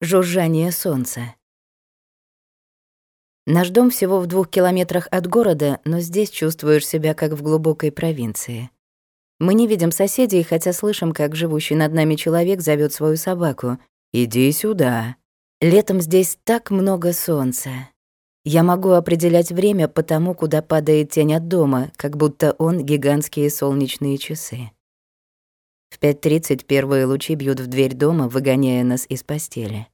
Жужжание солнца. Наш дом всего в двух километрах от города, но здесь чувствуешь себя как в глубокой провинции. Мы не видим соседей, хотя слышим, как живущий над нами человек зовет свою собаку. «Иди сюда». Летом здесь так много солнца. Я могу определять время по тому, куда падает тень от дома, как будто он — гигантские солнечные часы. В 5.30 первые лучи бьют в дверь дома, выгоняя нас из постели.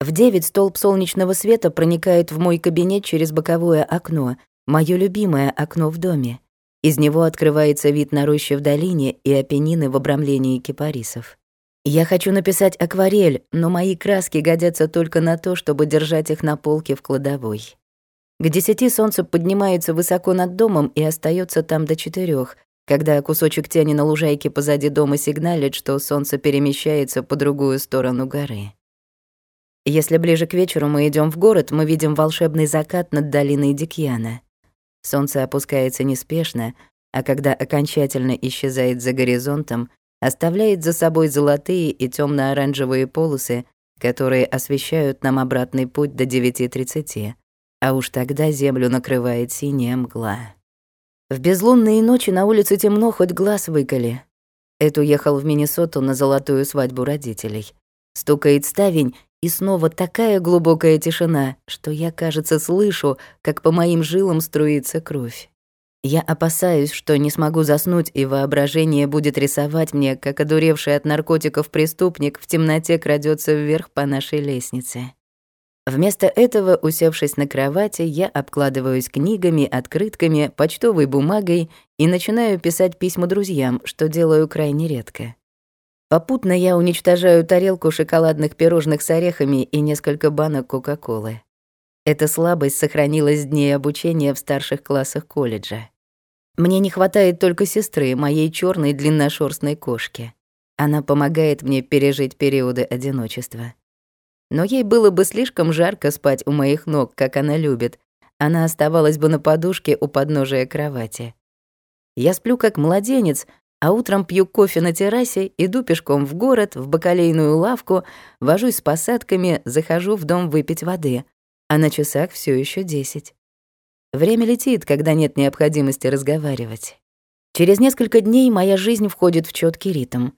В 9 столб солнечного света проникает в мой кабинет через боковое окно, моё любимое окно в доме. Из него открывается вид на рощи в долине и опенины в обрамлении кипарисов. Я хочу написать акварель, но мои краски годятся только на то, чтобы держать их на полке в кладовой. К десяти солнце поднимается высоко над домом и остается там до четырех, когда кусочек тени на лужайке позади дома сигналит, что солнце перемещается по другую сторону горы. Если ближе к вечеру мы идем в город, мы видим волшебный закат над долиной Дикьяна. Солнце опускается неспешно, а когда окончательно исчезает за горизонтом, оставляет за собой золотые и темно оранжевые полосы, которые освещают нам обратный путь до 9.30, а уж тогда землю накрывает синяя мгла. В безлунные ночи на улице темно, хоть глаз выколи. Эд уехал в Миннесоту на золотую свадьбу родителей. Стукает ставень, и снова такая глубокая тишина, что я, кажется, слышу, как по моим жилам струится кровь. Я опасаюсь, что не смогу заснуть, и воображение будет рисовать мне, как одуревший от наркотиков преступник в темноте крадется вверх по нашей лестнице. Вместо этого, усевшись на кровати, я обкладываюсь книгами, открытками, почтовой бумагой и начинаю писать письма друзьям, что делаю крайне редко. Попутно я уничтожаю тарелку шоколадных пирожных с орехами и несколько банок Кока-Колы. Эта слабость сохранилась с дней обучения в старших классах колледжа. Мне не хватает только сестры, моей черной длинношерстной кошки. Она помогает мне пережить периоды одиночества но ей было бы слишком жарко спать у моих ног, как она любит. Она оставалась бы на подушке у подножия кровати. Я сплю как младенец, а утром пью кофе на террасе, иду пешком в город, в бакалейную лавку, вожусь с посадками, захожу в дом выпить воды, а на часах все еще десять. Время летит, когда нет необходимости разговаривать. Через несколько дней моя жизнь входит в четкий ритм.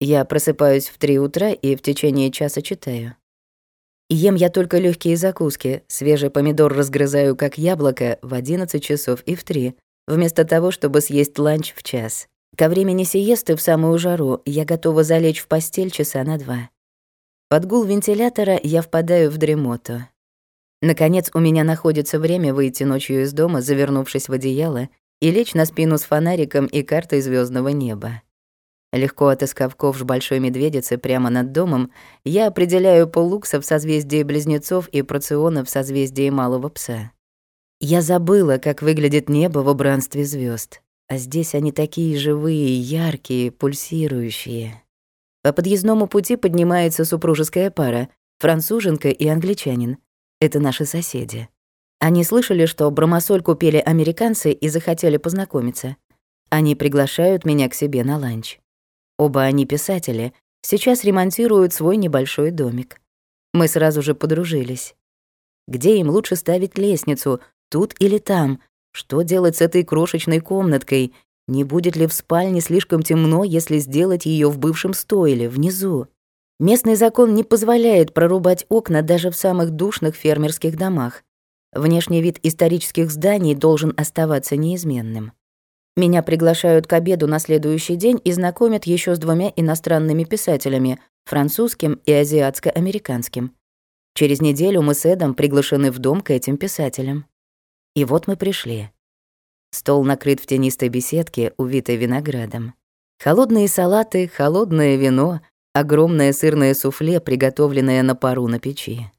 Я просыпаюсь в три утра и в течение часа читаю. Ем я только легкие закуски. Свежий помидор разгрызаю как яблоко в 11 часов и в 3, вместо того, чтобы съесть ланч в час. Ко времени сиесты в самую жару я готова залечь в постель часа на два. Под гул вентилятора я впадаю в дремоту. Наконец у меня находится время выйти ночью из дома, завернувшись в одеяло, и лечь на спину с фонариком и картой звездного неба. Легко отыскав ковш большой медведицы прямо над домом, я определяю полукса в созвездии близнецов и проциона в созвездии малого пса. Я забыла, как выглядит небо в убранстве звезд, а здесь они такие живые, яркие, пульсирующие. По подъездному пути поднимается супружеская пара, француженка и англичанин. Это наши соседи. Они слышали, что бромосоль купили американцы и захотели познакомиться. Они приглашают меня к себе на ланч. Оба они писатели, сейчас ремонтируют свой небольшой домик. Мы сразу же подружились. Где им лучше ставить лестницу, тут или там? Что делать с этой крошечной комнаткой? Не будет ли в спальне слишком темно, если сделать ее в бывшем стойле, внизу? Местный закон не позволяет прорубать окна даже в самых душных фермерских домах. Внешний вид исторических зданий должен оставаться неизменным. Меня приглашают к обеду на следующий день и знакомят еще с двумя иностранными писателями, французским и азиатско-американским. Через неделю мы с Эдом приглашены в дом к этим писателям. И вот мы пришли. Стол накрыт в тенистой беседке, увитой виноградом. Холодные салаты, холодное вино, огромное сырное суфле, приготовленное на пару на печи.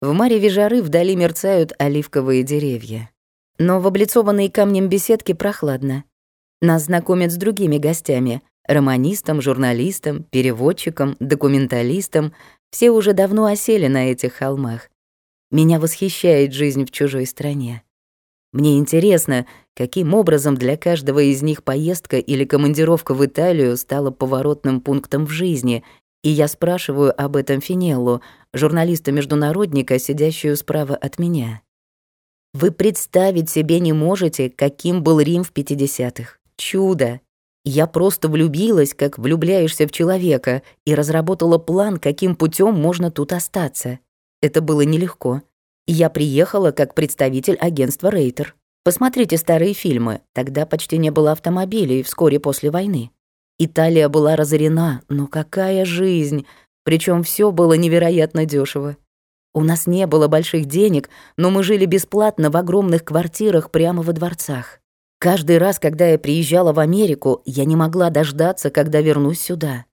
В мареве жары вдали мерцают оливковые деревья но в облицованной камнем беседке прохладно. Нас знакомят с другими гостями — романистом, журналистом, переводчиком, документалистом. Все уже давно осели на этих холмах. Меня восхищает жизнь в чужой стране. Мне интересно, каким образом для каждого из них поездка или командировка в Италию стала поворотным пунктом в жизни, И я спрашиваю об этом Финеллу, журналиста-международника, сидящую справа от меня. Вы представить себе не можете, каким был Рим в 50-х. Чудо! Я просто влюбилась, как влюбляешься в человека, и разработала план, каким путем можно тут остаться. Это было нелегко. Я приехала как представитель агентства Рейтер. Посмотрите старые фильмы, тогда почти не было автомобилей вскоре после войны. Италия была разорена, но какая жизнь! Причем все было невероятно дешево. У нас не было больших денег, но мы жили бесплатно в огромных квартирах прямо во дворцах. Каждый раз, когда я приезжала в Америку, я не могла дождаться, когда вернусь сюда.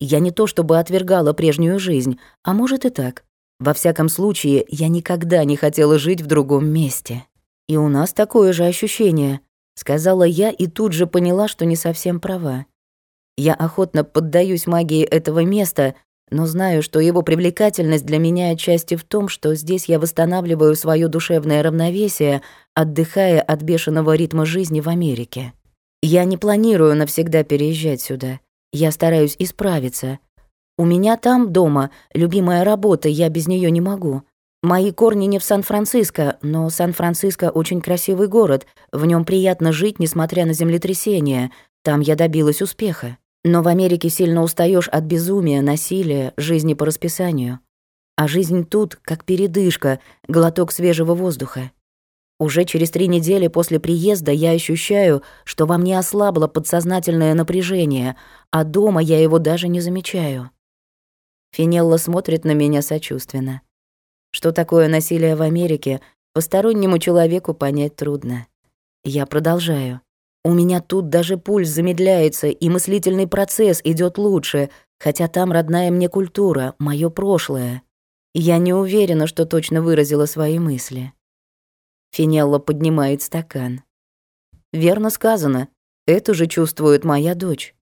Я не то чтобы отвергала прежнюю жизнь, а может и так. Во всяком случае, я никогда не хотела жить в другом месте. И у нас такое же ощущение, сказала я и тут же поняла, что не совсем права. Я охотно поддаюсь магии этого места, но знаю, что его привлекательность для меня отчасти в том, что здесь я восстанавливаю свое душевное равновесие, отдыхая от бешеного ритма жизни в Америке. Я не планирую навсегда переезжать сюда. Я стараюсь исправиться. У меня там, дома, любимая работа, я без нее не могу. Мои корни не в Сан-Франциско, но Сан-Франциско очень красивый город, в нем приятно жить, несмотря на землетрясение. Там я добилась успеха. Но в Америке сильно устаешь от безумия, насилия, жизни по расписанию. А жизнь тут как передышка, глоток свежего воздуха. Уже через три недели после приезда я ощущаю, что во мне ослабло подсознательное напряжение, а дома я его даже не замечаю. Финелла смотрит на меня сочувственно. Что такое насилие в Америке, постороннему человеку понять трудно. Я продолжаю. У меня тут даже пульс замедляется, и мыслительный процесс идет лучше, хотя там родная мне культура, мое прошлое. Я не уверена, что точно выразила свои мысли. Финелла поднимает стакан. Верно сказано. Это же чувствует моя дочь.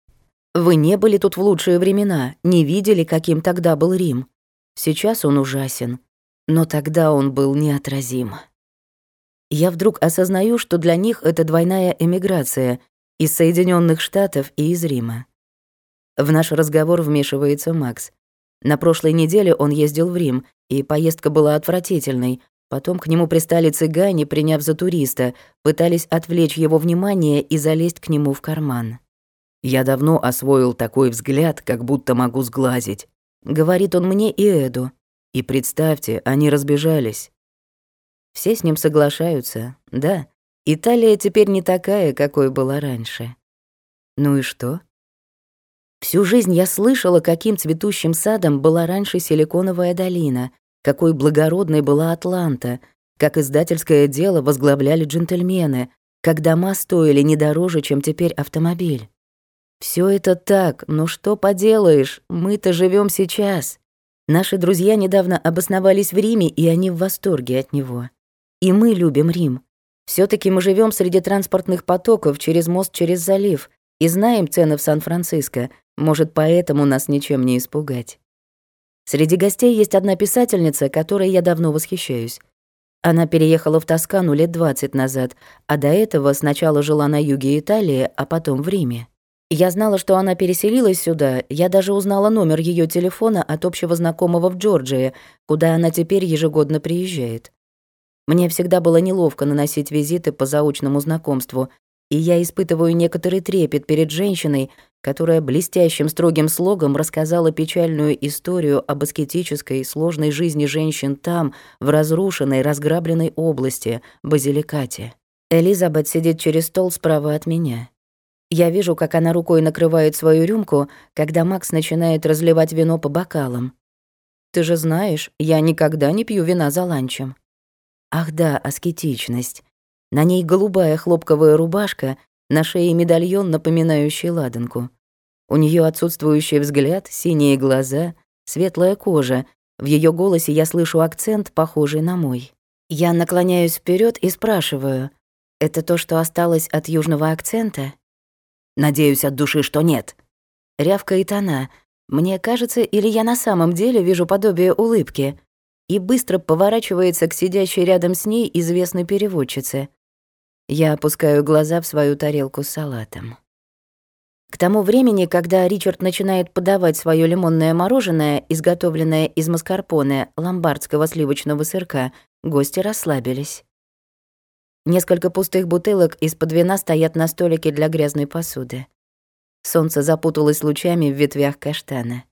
Вы не были тут в лучшие времена, не видели, каким тогда был Рим. Сейчас он ужасен, но тогда он был неотразим я вдруг осознаю, что для них это двойная эмиграция из Соединенных Штатов и из Рима. В наш разговор вмешивается Макс. На прошлой неделе он ездил в Рим, и поездка была отвратительной. Потом к нему пристали цыгане, приняв за туриста, пытались отвлечь его внимание и залезть к нему в карман. «Я давно освоил такой взгляд, как будто могу сглазить», — говорит он мне и Эду. «И представьте, они разбежались. Все с ним соглашаются, да. Италия теперь не такая, какой была раньше. Ну и что? Всю жизнь я слышала, каким цветущим садом была раньше Силиконовая долина, какой благородной была Атланта, как издательское дело возглавляли джентльмены, как дома стоили не дороже, чем теперь автомобиль. Все это так, но что поделаешь, мы-то живем сейчас. Наши друзья недавно обосновались в Риме, и они в восторге от него. И мы любим Рим. все таки мы живем среди транспортных потоков через мост через залив и знаем цены в Сан-Франциско. Может, поэтому нас ничем не испугать. Среди гостей есть одна писательница, которой я давно восхищаюсь. Она переехала в Тоскану лет 20 назад, а до этого сначала жила на юге Италии, а потом в Риме. Я знала, что она переселилась сюда, я даже узнала номер ее телефона от общего знакомого в Джорджии, куда она теперь ежегодно приезжает. Мне всегда было неловко наносить визиты по заочному знакомству, и я испытываю некоторый трепет перед женщиной, которая блестящим строгим слогом рассказала печальную историю об аскетической сложной жизни женщин там, в разрушенной, разграбленной области, Базиликате. Элизабет сидит через стол справа от меня. Я вижу, как она рукой накрывает свою рюмку, когда Макс начинает разливать вино по бокалам. «Ты же знаешь, я никогда не пью вина за ланчем». Ах да, аскетичность. На ней голубая хлопковая рубашка, на шее медальон, напоминающий ладанку. У нее отсутствующий взгляд, синие глаза, светлая кожа. В ее голосе я слышу акцент, похожий на мой. Я наклоняюсь вперед и спрашиваю, «Это то, что осталось от южного акцента?» «Надеюсь от души, что нет». Рявкает она. Мне кажется, или я на самом деле вижу подобие улыбки и быстро поворачивается к сидящей рядом с ней известной переводчице. Я опускаю глаза в свою тарелку с салатом. К тому времени, когда Ричард начинает подавать свое лимонное мороженое, изготовленное из маскарпоне, ломбардского сливочного сырка, гости расслабились. Несколько пустых бутылок из-под вина стоят на столике для грязной посуды. Солнце запуталось лучами в ветвях каштана.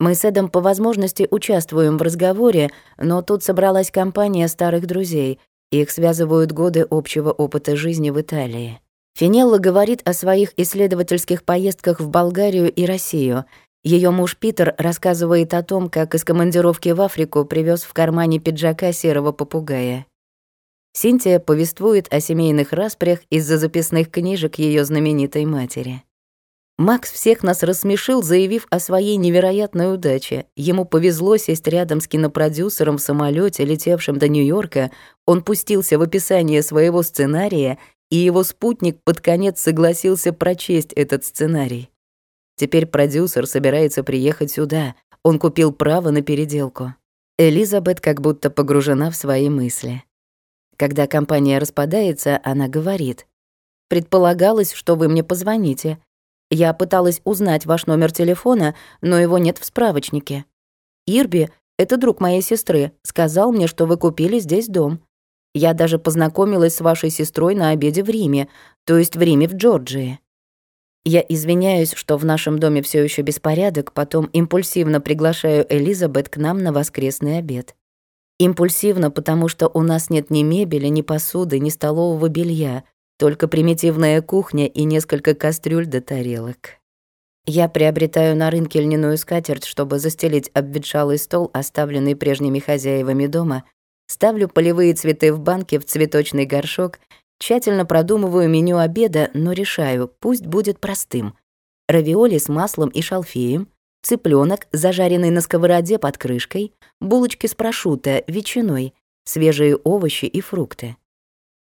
Мы с Эдом по возможности участвуем в разговоре, но тут собралась компания старых друзей. Их связывают годы общего опыта жизни в Италии. Финелла говорит о своих исследовательских поездках в Болгарию и Россию. Ее муж Питер рассказывает о том, как из командировки в Африку привез в кармане пиджака серого попугая. Синтия повествует о семейных распрях из-за записных книжек ее знаменитой матери. Макс всех нас рассмешил, заявив о своей невероятной удаче. Ему повезло сесть рядом с кинопродюсером в самолете, летевшем до Нью-Йорка. Он пустился в описание своего сценария и его спутник под конец согласился прочесть этот сценарий. Теперь продюсер собирается приехать сюда. Он купил право на переделку. Элизабет как будто погружена в свои мысли. Когда компания распадается, она говорит. «Предполагалось, что вы мне позвоните. Я пыталась узнать ваш номер телефона, но его нет в справочнике. Ирби, это друг моей сестры, сказал мне, что вы купили здесь дом. Я даже познакомилась с вашей сестрой на обеде в Риме, то есть в Риме в Джорджии. Я извиняюсь, что в нашем доме все еще беспорядок, потом импульсивно приглашаю Элизабет к нам на воскресный обед. Импульсивно, потому что у нас нет ни мебели, ни посуды, ни столового белья, только примитивная кухня и несколько кастрюль до тарелок. Я приобретаю на рынке льняную скатерть, чтобы застелить обветшалый стол, оставленный прежними хозяевами дома, Ставлю полевые цветы в банке в цветочный горшок, тщательно продумываю меню обеда, но решаю, пусть будет простым. Равиоли с маслом и шалфеем, цыпленок, зажаренный на сковороде под крышкой, булочки с прошутто, ветчиной, свежие овощи и фрукты.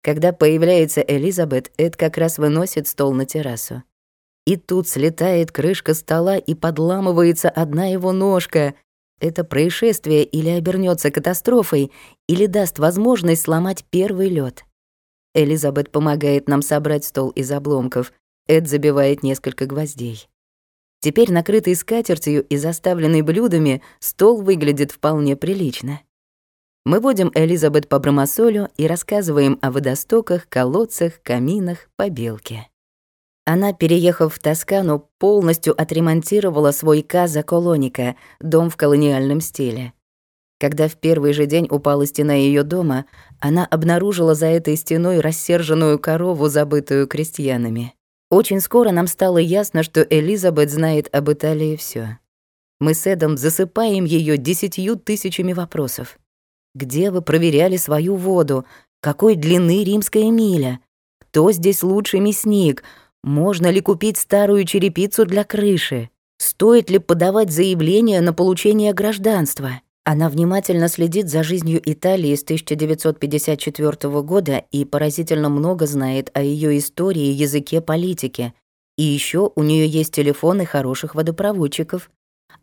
Когда появляется Элизабет, Эд как раз выносит стол на террасу. И тут слетает крышка стола и подламывается одна его ножка это происшествие или обернется катастрофой, или даст возможность сломать первый лед. Элизабет помогает нам собрать стол из обломков. Эд забивает несколько гвоздей. Теперь накрытый скатертью и заставленный блюдами, стол выглядит вполне прилично. Мы водим Элизабет по Бромосолю и рассказываем о водостоках, колодцах, каминах, побелке. Она, переехав в Тоскану, полностью отремонтировала свой Каза Колоника, дом в колониальном стиле. Когда в первый же день упала стена ее дома, она обнаружила за этой стеной рассерженную корову, забытую крестьянами. Очень скоро нам стало ясно, что Элизабет знает об Италии все. Мы с Эдом засыпаем ее десятью тысячами вопросов. Где вы проверяли свою воду? Какой длины римская миля? Кто здесь лучший мясник? Можно ли купить старую черепицу для крыши? Стоит ли подавать заявление на получение гражданства? Она внимательно следит за жизнью Италии с 1954 года и поразительно много знает о ее истории, языке, политике. И еще у нее есть телефоны хороших водопроводчиков.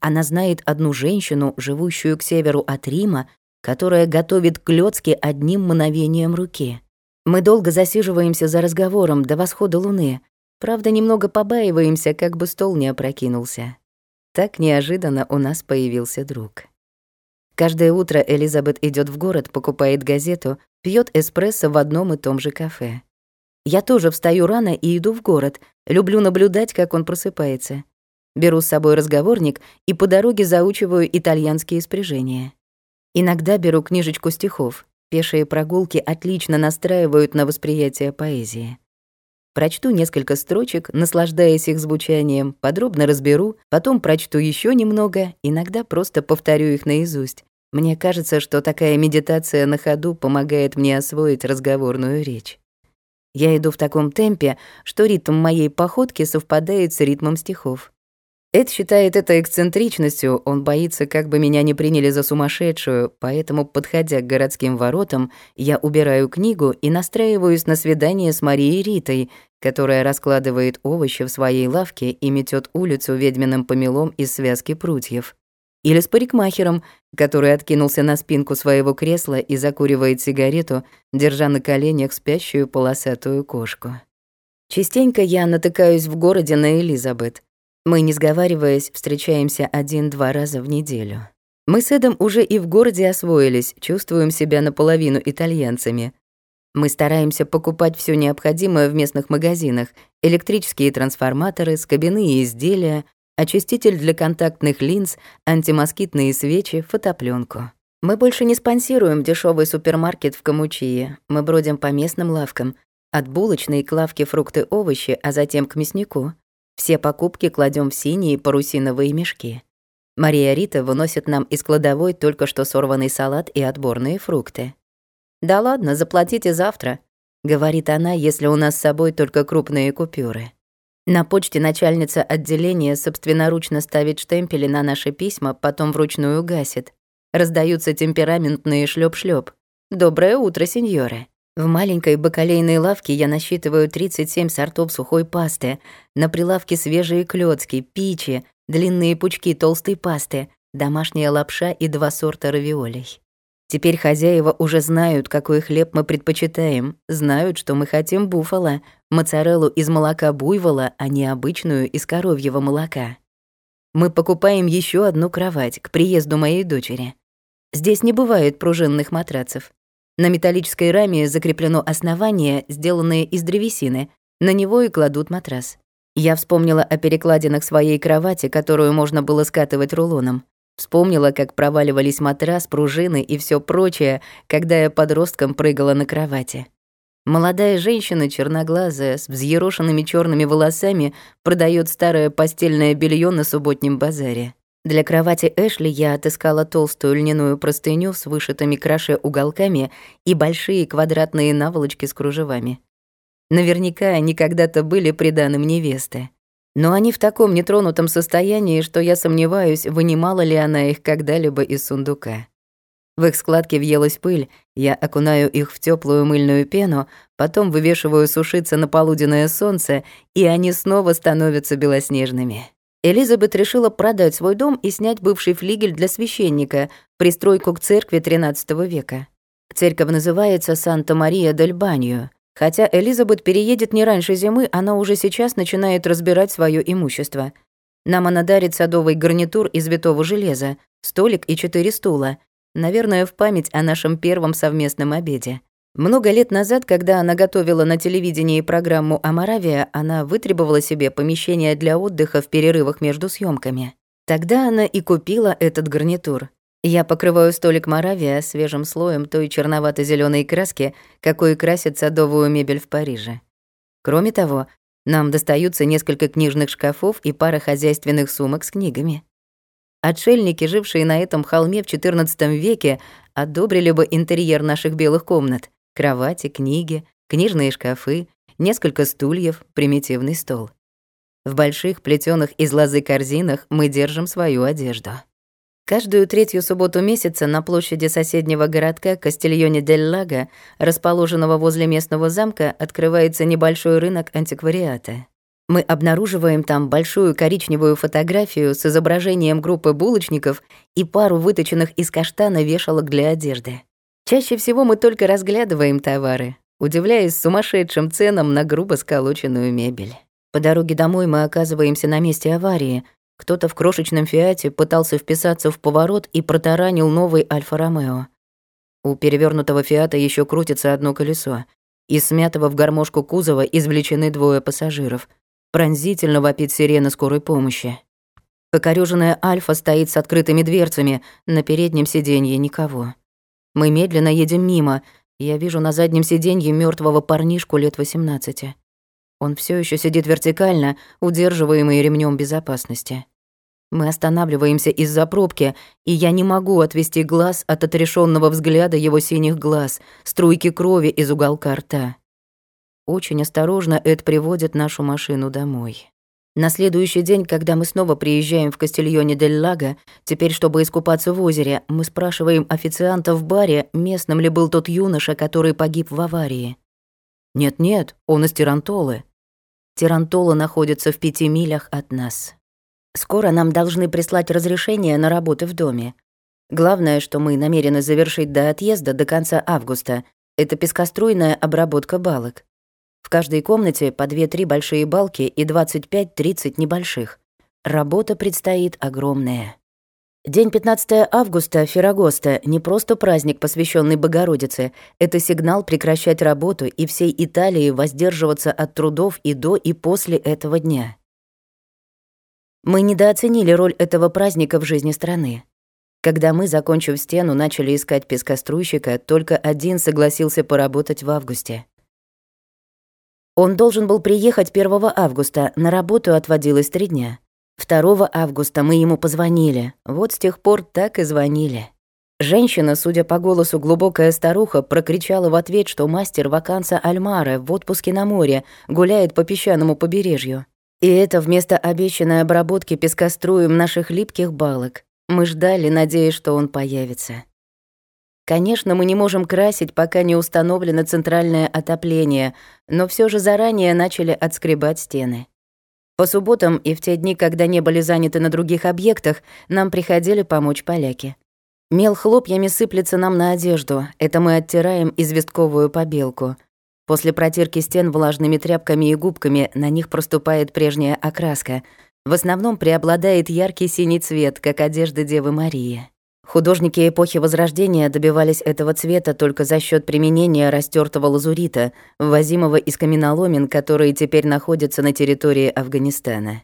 Она знает одну женщину, живущую к северу от Рима, которая готовит клёцки одним мгновением руки. Мы долго засиживаемся за разговором до восхода луны, Правда, немного побаиваемся, как бы стол не опрокинулся. Так неожиданно у нас появился друг. Каждое утро Элизабет идет в город, покупает газету, пьет эспрессо в одном и том же кафе. Я тоже встаю рано и иду в город, люблю наблюдать, как он просыпается. Беру с собой разговорник и по дороге заучиваю итальянские спряжения. Иногда беру книжечку стихов. Пешие прогулки отлично настраивают на восприятие поэзии. Прочту несколько строчек, наслаждаясь их звучанием, подробно разберу, потом прочту еще немного, иногда просто повторю их наизусть. Мне кажется, что такая медитация на ходу помогает мне освоить разговорную речь. Я иду в таком темпе, что ритм моей походки совпадает с ритмом стихов. Эд считает это эксцентричностью, он боится, как бы меня не приняли за сумасшедшую, поэтому, подходя к городским воротам, я убираю книгу и настраиваюсь на свидание с Марией Ритой, которая раскладывает овощи в своей лавке и метет улицу ведьминым помелом из связки прутьев. Или с парикмахером, который откинулся на спинку своего кресла и закуривает сигарету, держа на коленях спящую полосатую кошку. Частенько я натыкаюсь в городе на Элизабет. Мы, не сговариваясь, встречаемся один-два раза в неделю. Мы с Эдом уже и в городе освоились, чувствуем себя наполовину итальянцами. Мы стараемся покупать все необходимое в местных магазинах, электрические трансформаторы, скобяные изделия, очиститель для контактных линз, антимоскитные свечи, фотопленку. Мы больше не спонсируем дешевый супермаркет в Камучие. Мы бродим по местным лавкам, от булочной к лавке фрукты, овощи, а затем к мяснику. Все покупки кладем в синие парусиновые мешки. Мария Рита выносит нам из кладовой только что сорванный салат и отборные фрукты. «Да ладно, заплатите завтра», — говорит она, если у нас с собой только крупные купюры. На почте начальница отделения собственноручно ставит штемпели на наши письма, потом вручную гасит. Раздаются темпераментные шлеп-шлеп. «Доброе утро, сеньоры». В маленькой бакалейной лавке я насчитываю 37 сортов сухой пасты. На прилавке свежие клёцки, пичи, длинные пучки толстой пасты, домашняя лапша и два сорта равиолей. Теперь хозяева уже знают, какой хлеб мы предпочитаем, знают, что мы хотим буфало, моцареллу из молока буйвола, а не обычную из коровьего молока. Мы покупаем еще одну кровать к приезду моей дочери. Здесь не бывает пружинных матрацев. На металлической раме закреплено основание, сделанное из древесины. На него и кладут матрас. Я вспомнила о перекладинах своей кровати, которую можно было скатывать рулоном. Вспомнила, как проваливались матрас, пружины и все прочее, когда я подростком прыгала на кровати. Молодая женщина, черноглазая, с взъерошенными черными волосами, продает старое постельное белье на субботнем базаре. Для кровати Эшли я отыскала толстую льняную простыню с вышитыми краше уголками и большие квадратные наволочки с кружевами. Наверняка они когда-то были приданым невесты. Но они в таком нетронутом состоянии, что я сомневаюсь, вынимала ли она их когда-либо из сундука. В их складке въелась пыль, я окунаю их в теплую мыльную пену, потом вывешиваю сушиться на полуденное солнце, и они снова становятся белоснежными. Элизабет решила продать свой дом и снять бывший флигель для священника, пристройку к церкви XIII века. Церковь называется Санта-Мария-дель-Банью. Хотя Элизабет переедет не раньше зимы, она уже сейчас начинает разбирать свое имущество. Нам она дарит садовый гарнитур из витого железа, столик и четыре стула. Наверное, в память о нашем первом совместном обеде. Много лет назад, когда она готовила на телевидении программу о Моравия, она вытребовала себе помещение для отдыха в перерывах между съемками. Тогда она и купила этот гарнитур. Я покрываю столик Моравия свежим слоем той черновато зеленой краски, какой красит садовую мебель в Париже. Кроме того, нам достаются несколько книжных шкафов и пара хозяйственных сумок с книгами. Отшельники, жившие на этом холме в XIV веке, одобрили бы интерьер наших белых комнат. Кровати, книги, книжные шкафы, несколько стульев, примитивный стол. В больших плетёных из лозы корзинах мы держим свою одежду. Каждую третью субботу месяца на площади соседнего городка Кастильоне-дель-Лаго, расположенного возле местного замка, открывается небольшой рынок антиквариата. Мы обнаруживаем там большую коричневую фотографию с изображением группы булочников и пару выточенных из каштана вешалок для одежды. Чаще всего мы только разглядываем товары, удивляясь сумасшедшим ценам на грубо сколоченную мебель. По дороге домой мы оказываемся на месте аварии — кто-то в крошечном «Фиате» пытался вписаться в поворот и протаранил новый «Альфа-Ромео». У перевернутого «Фиата» еще крутится одно колесо. Из смятого в гармошку кузова извлечены двое пассажиров. Пронзительно вопит сирена скорой помощи. Покорёженная «Альфа» стоит с открытыми дверцами, на переднем сиденье никого. Мы медленно едем мимо. Я вижу на заднем сиденье мертвого парнишку лет 18. Он все еще сидит вертикально, удерживаемый ремнем безопасности. Мы останавливаемся из-за пробки, и я не могу отвести глаз от отрешенного взгляда его синих глаз, струйки крови из уголка рта. Очень осторожно Эд приводит нашу машину домой. На следующий день, когда мы снова приезжаем в Кастильоне-дель-Лаго, теперь чтобы искупаться в озере, мы спрашиваем официанта в баре, местным ли был тот юноша, который погиб в аварии. Нет-нет, он из Тирантолы. Тирантола находится в пяти милях от нас. Скоро нам должны прислать разрешение на работу в доме. Главное, что мы намерены завершить до отъезда до конца августа, это пескоструйная обработка балок. В каждой комнате по 2-3 большие балки и 25-30 небольших. Работа предстоит огромная. День 15 августа, Феррагоста, не просто праздник, посвященный Богородице, это сигнал прекращать работу и всей Италии воздерживаться от трудов и до, и после этого дня. Мы недооценили роль этого праздника в жизни страны. Когда мы, закончив стену, начали искать пескоструйщика, только один согласился поработать в августе. Он должен был приехать 1 августа, на работу отводилось три дня. 2 августа мы ему позвонили. Вот с тех пор так и звонили. Женщина, судя по голосу глубокая старуха, прокричала в ответ, что мастер ваканса Альмара в отпуске на море гуляет по песчаному побережью. И это вместо обещанной обработки пескоструем наших липких балок. Мы ждали, надеясь, что он появится. Конечно, мы не можем красить, пока не установлено центральное отопление, но все же заранее начали отскребать стены. По субботам и в те дни, когда не были заняты на других объектах, нам приходили помочь поляки. Мел хлопьями сыплется нам на одежду, это мы оттираем известковую побелку. После протирки стен влажными тряпками и губками на них проступает прежняя окраска. В основном преобладает яркий синий цвет, как одежда Девы Марии. Художники эпохи Возрождения добивались этого цвета только за счет применения растертого лазурита, ввозимого из каменоломен, которые теперь находятся на территории Афганистана.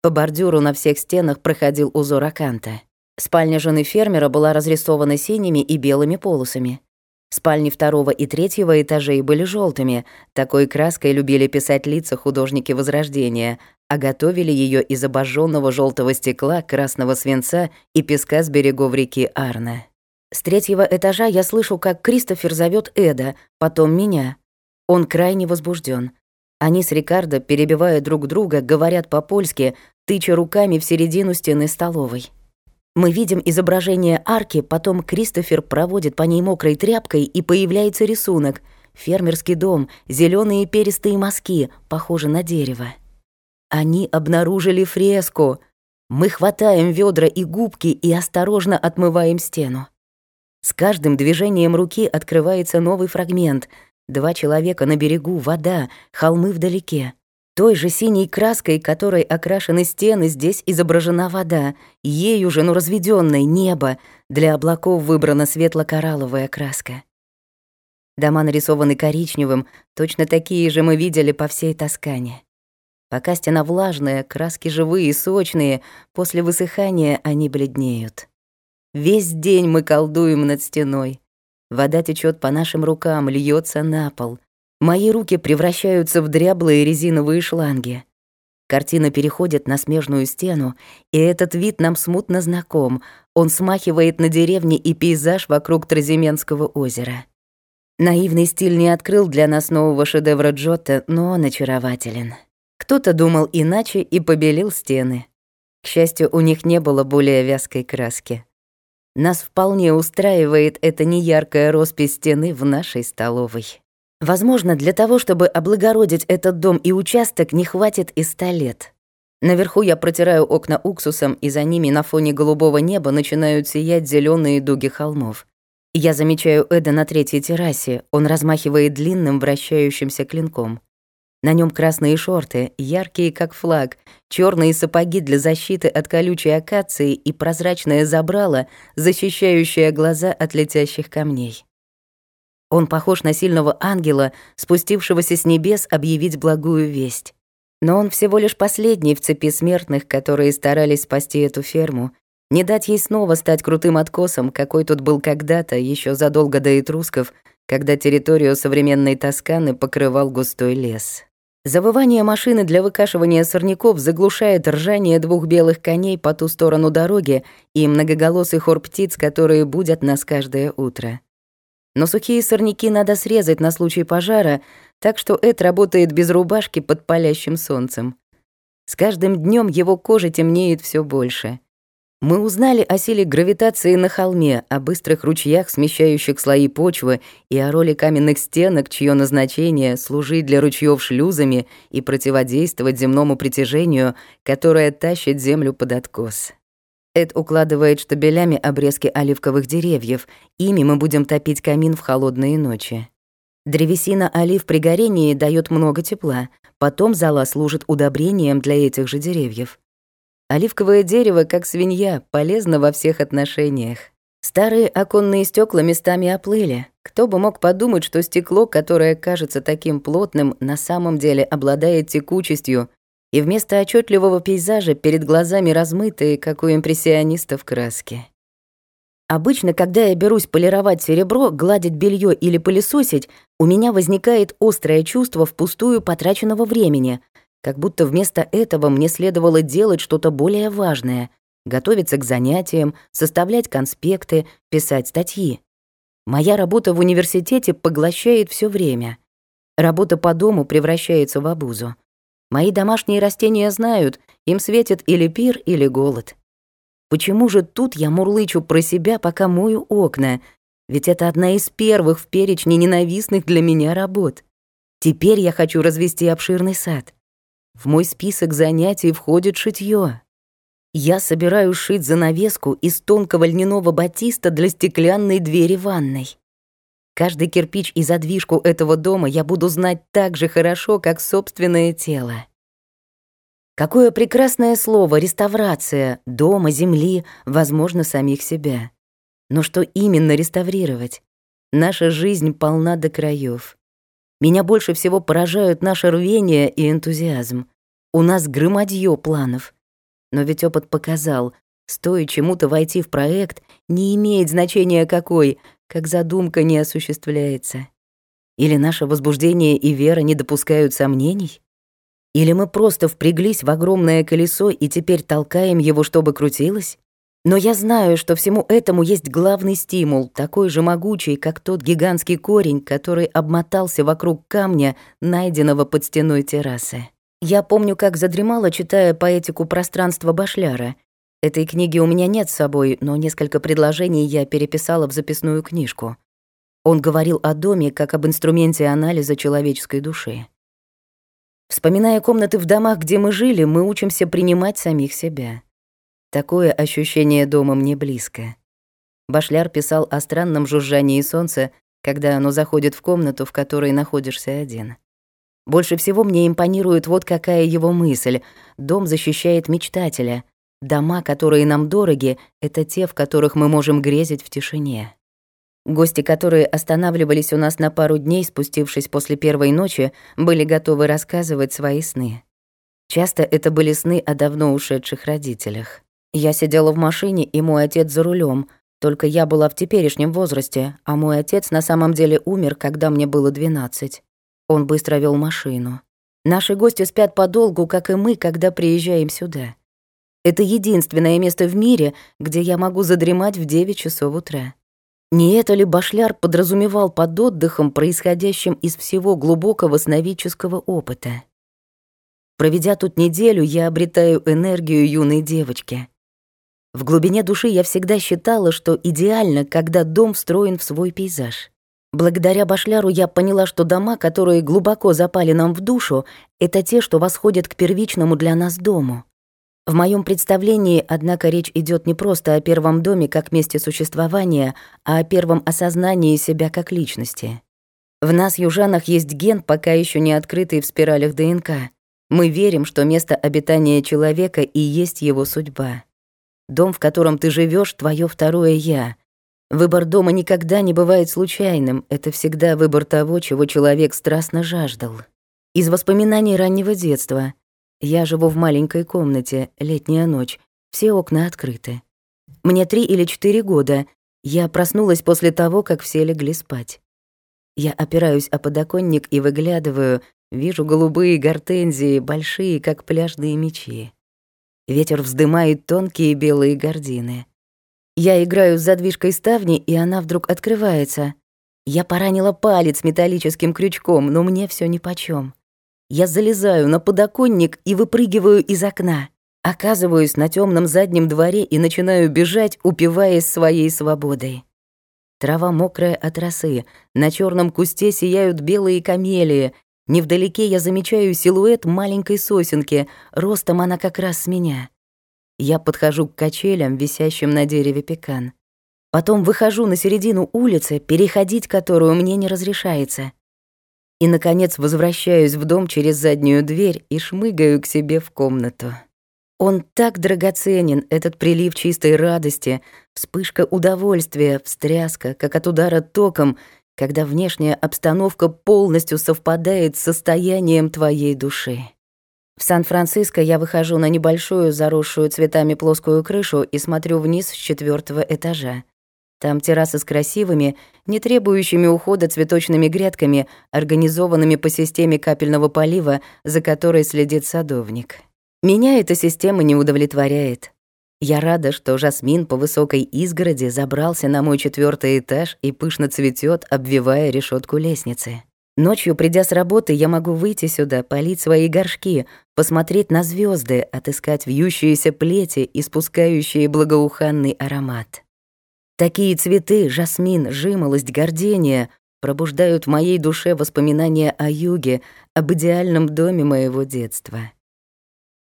По бордюру на всех стенах проходил узор аканта. Спальня жены фермера была разрисована синими и белыми полосами. Спальни второго и третьего этажей были желтыми. Такой краской любили писать лица художники Возрождения, а готовили ее из обожженного желтого стекла, красного свинца и песка с берегов реки Арна. С третьего этажа я слышу, как Кристофер зовет Эда, потом меня. Он крайне возбужден. Они с Рикардо, перебивая друг друга, говорят по-польски, тыча руками в середину стены столовой. Мы видим изображение арки, потом Кристофер проводит по ней мокрой тряпкой, и появляется рисунок. Фермерский дом, зеленые перистые мазки, похожи на дерево. Они обнаружили фреску. Мы хватаем ведра и губки и осторожно отмываем стену. С каждым движением руки открывается новый фрагмент. Два человека на берегу, вода, холмы вдалеке. Той же синей краской, которой окрашены стены, здесь изображена вода. Ею же, ну разведённой, небо. Для облаков выбрана светло-коралловая краска. Дома нарисованы коричневым, точно такие же мы видели по всей Тоскане. Пока стена влажная, краски живые и сочные, после высыхания они бледнеют. Весь день мы колдуем над стеной. Вода течет по нашим рукам, льется на пол. Мои руки превращаются в дряблые резиновые шланги. Картина переходит на смежную стену, и этот вид нам смутно знаком. Он смахивает на деревни и пейзаж вокруг Тразименского озера. Наивный стиль не открыл для нас нового шедевра Джотто, но он очарователен. Кто-то думал иначе и побелил стены. К счастью, у них не было более вязкой краски. Нас вполне устраивает эта неяркая роспись стены в нашей столовой. Возможно, для того, чтобы облагородить этот дом и участок, не хватит и ста лет. Наверху я протираю окна уксусом, и за ними на фоне голубого неба начинают сиять зеленые дуги холмов. Я замечаю Эда на третьей террасе, он размахивает длинным вращающимся клинком. На нем красные шорты, яркие как флаг, черные сапоги для защиты от колючей акации и прозрачное забрало, защищающее глаза от летящих камней. Он похож на сильного ангела, спустившегося с небес объявить благую весть. Но он всего лишь последний в цепи смертных, которые старались спасти эту ферму, не дать ей снова стать крутым откосом, какой тут был когда-то, еще задолго до этрусков, когда территорию современной Тосканы покрывал густой лес. Завывание машины для выкашивания сорняков заглушает ржание двух белых коней по ту сторону дороги и многоголосый хор птиц, которые будят нас каждое утро. Но сухие сорняки надо срезать на случай пожара, так что Эд работает без рубашки под палящим солнцем. С каждым днем его кожа темнеет все больше. Мы узнали о силе гравитации на холме, о быстрых ручьях, смещающих слои почвы, и о роли каменных стенок, чье назначение — служить для ручьев шлюзами и противодействовать земному притяжению, которое тащит землю под откос. Эд укладывает штабелями обрезки оливковых деревьев, ими мы будем топить камин в холодные ночи. Древесина олив при горении дает много тепла, потом зола служит удобрением для этих же деревьев. Оливковое дерево, как свинья, полезно во всех отношениях. Старые оконные стекла местами оплыли. Кто бы мог подумать, что стекло, которое кажется таким плотным, на самом деле обладает текучестью, и вместо отчетливого пейзажа перед глазами размытые, как у импрессионистов, краски. Обычно, когда я берусь полировать серебро, гладить белье или пылесосить, у меня возникает острое чувство впустую потраченного времени, как будто вместо этого мне следовало делать что-то более важное, готовиться к занятиям, составлять конспекты, писать статьи. Моя работа в университете поглощает все время. Работа по дому превращается в обузу. Мои домашние растения знают, им светит или пир, или голод. Почему же тут я мурлычу про себя, пока мою окна? Ведь это одна из первых в перечне ненавистных для меня работ. Теперь я хочу развести обширный сад. В мой список занятий входит шитьё. Я собираюсь шить занавеску из тонкого льняного батиста для стеклянной двери ванной. Каждый кирпич и задвижку этого дома я буду знать так же хорошо, как собственное тело. Какое прекрасное слово «реставрация» дома, земли, возможно, самих себя. Но что именно реставрировать? Наша жизнь полна до краев. Меня больше всего поражают наше рвение и энтузиазм. У нас громадье планов. Но ведь опыт показал, стоит чему-то войти в проект, не имеет значения какой, как задумка не осуществляется. Или наше возбуждение и вера не допускают сомнений? Или мы просто впряглись в огромное колесо и теперь толкаем его, чтобы крутилось? Но я знаю, что всему этому есть главный стимул, такой же могучий, как тот гигантский корень, который обмотался вокруг камня, найденного под стеной террасы. Я помню, как задремала, читая поэтику пространства Башляра. Этой книги у меня нет с собой, но несколько предложений я переписала в записную книжку. Он говорил о доме как об инструменте анализа человеческой души. Вспоминая комнаты в домах, где мы жили, мы учимся принимать самих себя. Такое ощущение дома мне близко. Башляр писал о странном жужжании солнца, когда оно заходит в комнату, в которой находишься один. Больше всего мне импонирует вот какая его мысль. Дом защищает мечтателя. Дома, которые нам дороги, это те, в которых мы можем грезить в тишине. Гости, которые останавливались у нас на пару дней, спустившись после первой ночи, были готовы рассказывать свои сны. Часто это были сны о давно ушедших родителях. Я сидела в машине, и мой отец за рулем. Только я была в теперешнем возрасте, а мой отец на самом деле умер, когда мне было 12. Он быстро вел машину. Наши гости спят подолгу, как и мы, когда приезжаем сюда. Это единственное место в мире, где я могу задремать в 9 часов утра. Не это ли Башляр подразумевал под отдыхом, происходящим из всего глубокого сновидческого опыта? Проведя тут неделю, я обретаю энергию юной девочки. В глубине души я всегда считала, что идеально, когда дом встроен в свой пейзаж. Благодаря Башляру я поняла, что дома, которые глубоко запали нам в душу, это те, что восходят к первичному для нас дому. В моем представлении, однако, речь идет не просто о первом доме как месте существования, а о первом осознании себя как личности. В нас, южанах, есть ген, пока еще не открытый в спиралях ДНК. Мы верим, что место обитания человека и есть его судьба. Дом, в котором ты живешь, твое второе «я». Выбор дома никогда не бывает случайным, это всегда выбор того, чего человек страстно жаждал. Из воспоминаний раннего детства — я живу в маленькой комнате, летняя ночь, все окна открыты. Мне три или четыре года. Я проснулась после того, как все легли спать. Я опираюсь о подоконник и выглядываю, вижу голубые гортензии, большие, как пляжные мечи. Ветер вздымает тонкие белые гардины. Я играю с задвижкой ставни, и она вдруг открывается. Я поранила палец металлическим крючком, но мне все нипочём. Я залезаю на подоконник и выпрыгиваю из окна. Оказываюсь на темном заднем дворе и начинаю бежать, упиваясь своей свободой. Трава мокрая от росы, на черном кусте сияют белые камелии. Невдалеке я замечаю силуэт маленькой сосенки, ростом она как раз с меня. Я подхожу к качелям, висящим на дереве пекан. Потом выхожу на середину улицы, переходить которую мне не разрешается. И, наконец, возвращаюсь в дом через заднюю дверь и шмыгаю к себе в комнату. Он так драгоценен, этот прилив чистой радости, вспышка удовольствия, встряска, как от удара током, когда внешняя обстановка полностью совпадает с состоянием твоей души. В Сан-Франциско я выхожу на небольшую, заросшую цветами плоскую крышу и смотрю вниз с четвертого этажа. Там террасы с красивыми, не требующими ухода цветочными грядками, организованными по системе капельного полива, за которой следит садовник. Меня эта система не удовлетворяет. Я рада, что жасмин по высокой изгороди забрался на мой четвертый этаж и пышно цветет, обвивая решетку лестницы. Ночью, придя с работы, я могу выйти сюда, полить свои горшки, посмотреть на звезды, отыскать вьющиеся плети и спускающие благоуханный аромат. Такие цветы, жасмин, жимолость, гордение пробуждают в моей душе воспоминания о юге, об идеальном доме моего детства.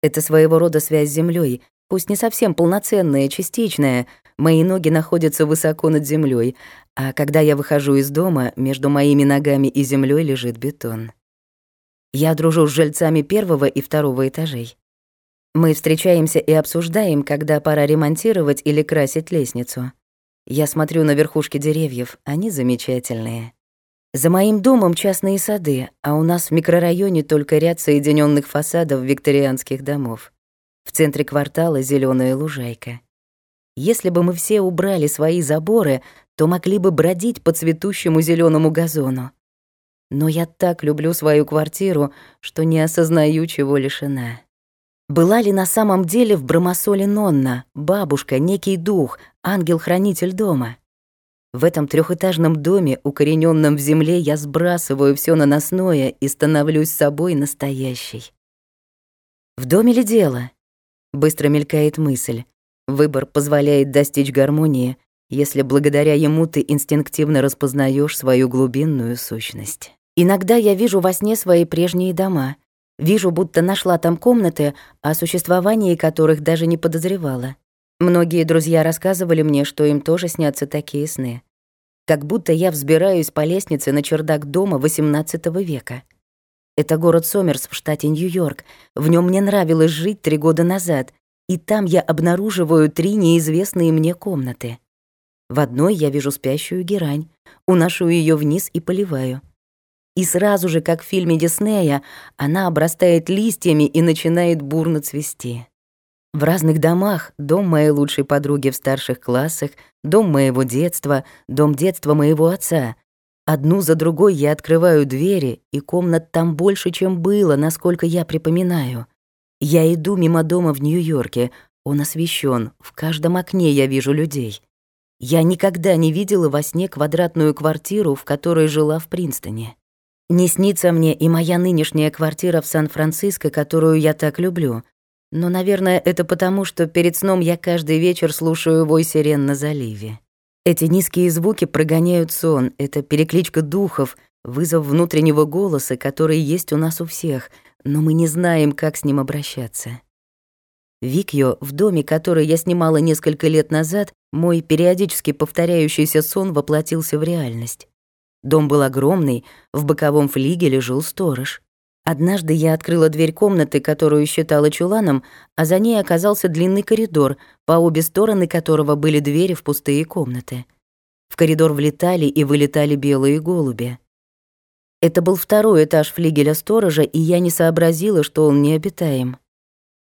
Это своего рода связь с землей, пусть не совсем полноценная, частичная. Мои ноги находятся высоко над землей, а когда я выхожу из дома, между моими ногами и землей лежит бетон. Я дружу с жильцами первого и второго этажей. Мы встречаемся и обсуждаем, когда пора ремонтировать или красить лестницу. Я смотрю на верхушки деревьев, они замечательные. За моим домом частные сады, а у нас в микрорайоне только ряд соединенных фасадов викторианских домов. В центре квартала зеленая лужайка. Если бы мы все убрали свои заборы, то могли бы бродить по цветущему зеленому газону. Но я так люблю свою квартиру, что не осознаю, чего лишена. Была ли на самом деле в Бромосоле Нонна, бабушка, некий дух, ангел-хранитель дома? В этом трехэтажном доме, укорененном в земле, я сбрасываю все наносное и становлюсь собой настоящей. В доме ли дело? Быстро мелькает мысль. Выбор позволяет достичь гармонии, если благодаря ему ты инстинктивно распознаешь свою глубинную сущность. Иногда я вижу во сне свои прежние дома. Вижу, будто нашла там комнаты, о существовании которых даже не подозревала. Многие друзья рассказывали мне, что им тоже снятся такие сны как будто я взбираюсь по лестнице на чердак дома XVIII века. Это город Сомерс в штате Нью-Йорк. В нем мне нравилось жить три года назад, и там я обнаруживаю три неизвестные мне комнаты. В одной я вижу спящую герань, уношу ее вниз и поливаю. И сразу же, как в фильме Диснея, она обрастает листьями и начинает бурно цвести. В разных домах дом моей лучшей подруги в старших классах, дом моего детства, дом детства моего отца. Одну за другой я открываю двери, и комнат там больше, чем было, насколько я припоминаю. Я иду мимо дома в Нью-Йорке, он освещен, в каждом окне я вижу людей. Я никогда не видела во сне квадратную квартиру, в которой жила в Принстоне. Не снится мне и моя нынешняя квартира в Сан-Франциско, которую я так люблю — но, наверное, это потому, что перед сном я каждый вечер слушаю вой сирен на заливе. Эти низкие звуки прогоняют сон, это перекличка духов, вызов внутреннего голоса, который есть у нас у всех, но мы не знаем, как с ним обращаться. Викьо, в доме, который я снимала несколько лет назад, мой периодически повторяющийся сон воплотился в реальность. Дом был огромный, в боковом флигеле жил сторож. Однажды я открыла дверь комнаты, которую считала чуланом, а за ней оказался длинный коридор, по обе стороны которого были двери в пустые комнаты. В коридор влетали и вылетали белые голуби. Это был второй этаж флигеля сторожа, и я не сообразила, что он необитаем.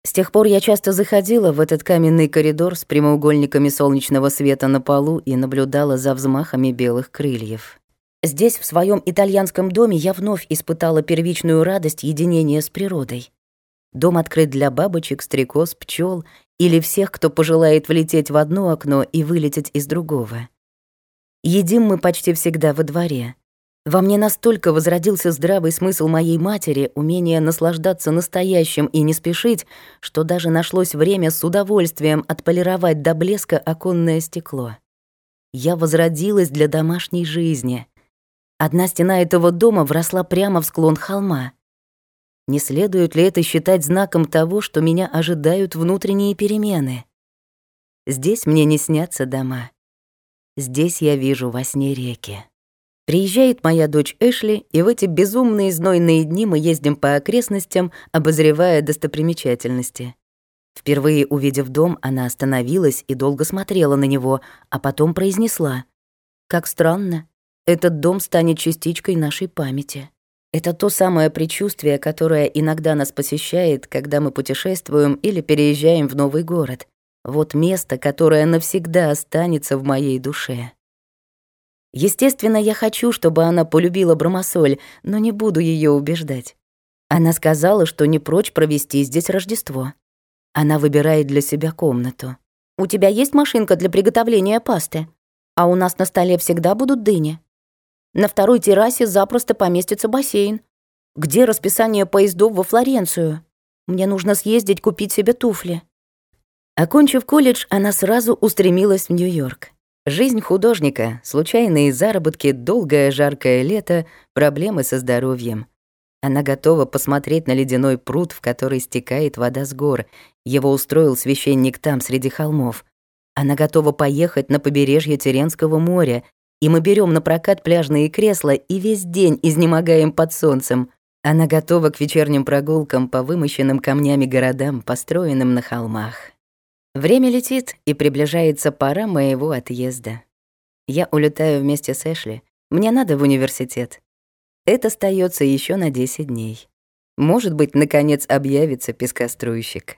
С тех пор я часто заходила в этот каменный коридор с прямоугольниками солнечного света на полу и наблюдала за взмахами белых крыльев. Здесь, в своем итальянском доме, я вновь испытала первичную радость единения с природой. Дом открыт для бабочек, стрекоз, пчел или всех, кто пожелает влететь в одно окно и вылететь из другого. Едим мы почти всегда во дворе. Во мне настолько возродился здравый смысл моей матери, умение наслаждаться настоящим и не спешить, что даже нашлось время с удовольствием отполировать до блеска оконное стекло. Я возродилась для домашней жизни. Одна стена этого дома вросла прямо в склон холма. Не следует ли это считать знаком того, что меня ожидают внутренние перемены? Здесь мне не снятся дома. Здесь я вижу во сне реки. Приезжает моя дочь Эшли, и в эти безумные знойные дни мы ездим по окрестностям, обозревая достопримечательности. Впервые увидев дом, она остановилась и долго смотрела на него, а потом произнесла. «Как странно. Этот дом станет частичкой нашей памяти». Это то самое предчувствие, которое иногда нас посещает, когда мы путешествуем или переезжаем в новый город. Вот место, которое навсегда останется в моей душе. Естественно, я хочу, чтобы она полюбила Бромосоль, но не буду ее убеждать. Она сказала, что не прочь провести здесь Рождество. Она выбирает для себя комнату. «У тебя есть машинка для приготовления пасты? А у нас на столе всегда будут дыни. На второй террасе запросто поместится бассейн. Где расписание поездов во Флоренцию? Мне нужно съездить купить себе туфли». Окончив колледж, она сразу устремилась в Нью-Йорк. Жизнь художника, случайные заработки, долгое жаркое лето, проблемы со здоровьем. Она готова посмотреть на ледяной пруд, в который стекает вода с гор. Его устроил священник там, среди холмов. Она готова поехать на побережье Теренского моря, и мы берем на прокат пляжные кресла и весь день изнемогаем под солнцем. Она готова к вечерним прогулкам по вымощенным камнями городам, построенным на холмах. Время летит, и приближается пора моего отъезда. Я улетаю вместе с Эшли. Мне надо в университет. Это остается еще на 10 дней. Может быть, наконец объявится пескоструйщик.